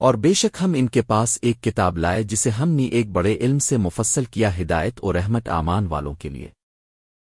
اور بے شک ہم ان کے پاس ایک کتاب لائے جسے ہم نے ایک بڑے علم سے مفصل کیا ہدایت اور رحمت امان والوں کے لیے۔